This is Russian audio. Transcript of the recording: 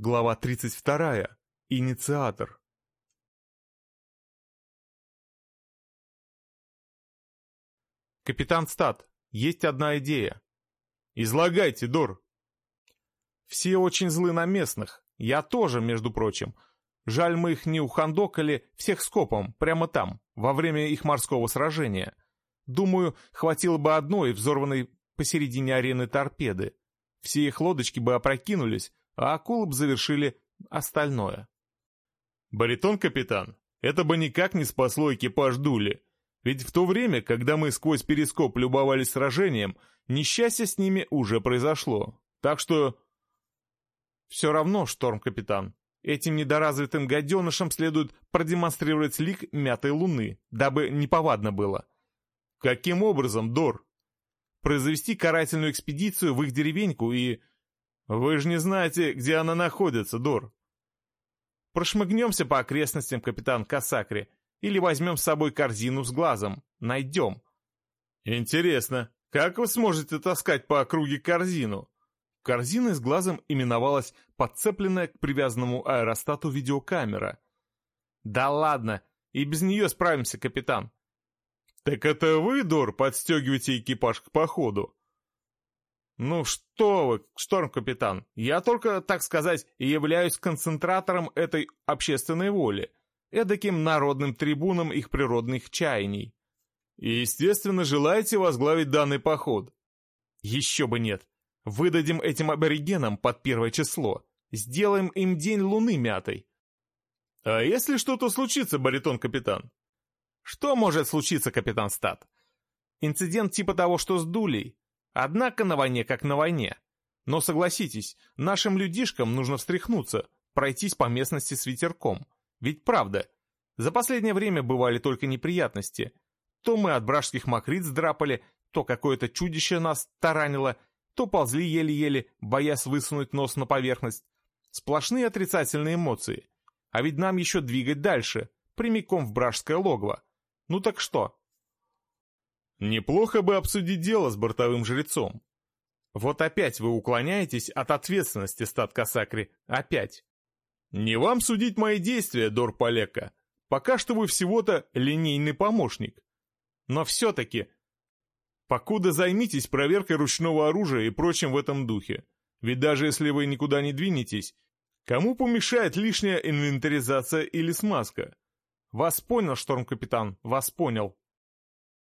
Глава 32. Инициатор. Капитан Стат, есть одна идея. Излагайте, Дор. Все очень злы на местных. Я тоже, между прочим. Жаль, мы их не ухандокали всех скопом, прямо там, во время их морского сражения. Думаю, хватило бы одной взорванной посередине арены торпеды. Все их лодочки бы опрокинулись, а акулы бы завершили остальное. «Баритон-капитан, это бы никак не спасло экипаж Дули. Ведь в то время, когда мы сквозь перископ любовались сражением, несчастье с ними уже произошло. Так что...» «Все равно, шторм-капитан, этим недоразвитым гаденышам следует продемонстрировать лик мятой луны, дабы неповадно было». «Каким образом, Дор?» «Произвести карательную экспедицию в их деревеньку и «Вы же не знаете, где она находится, Дор». «Прошмыгнемся по окрестностям, капитан Касакри, или возьмем с собой корзину с глазом. Найдем». «Интересно, как вы сможете таскать по округе корзину?» Корзина с глазом именовалась подцепленная к привязанному аэростату видеокамера. «Да ладно, и без нее справимся, капитан». «Так это вы, Дор, подстегиваете экипаж к походу?» «Ну что вы, шторм-капитан, я только, так сказать, являюсь концентратором этой общественной воли, эдаким народным трибуном их природных чаяний. И, естественно, желаете возглавить данный поход?» «Еще бы нет. Выдадим этим аборигенам под первое число. Сделаем им день луны мятой». «А если что-то случится, баритон-капитан?» «Что может случиться, капитан Стат? Инцидент типа того, что с Дулей. Однако на войне как на войне. Но согласитесь, нашим людишкам нужно встряхнуться, пройтись по местности с ветерком. Ведь правда, за последнее время бывали только неприятности. То мы от бражских мокриц драпали, то какое-то чудище нас таранило, то ползли еле-еле, боясь высунуть нос на поверхность. Сплошные отрицательные эмоции. А ведь нам еще двигать дальше, прямиком в бражское логово. Ну так что, Неплохо бы обсудить дело с бортовым жрецом. Вот опять вы уклоняетесь от ответственности, стат Касакри. Опять. Не вам судить мои действия, Дор Полека. Пока что вы всего-то линейный помощник. Но все-таки... Покуда займитесь проверкой ручного оружия и прочим в этом духе. Ведь даже если вы никуда не двинетесь, кому помешает лишняя инвентаризация или смазка? Вас понял, шторм-капитан, вас понял.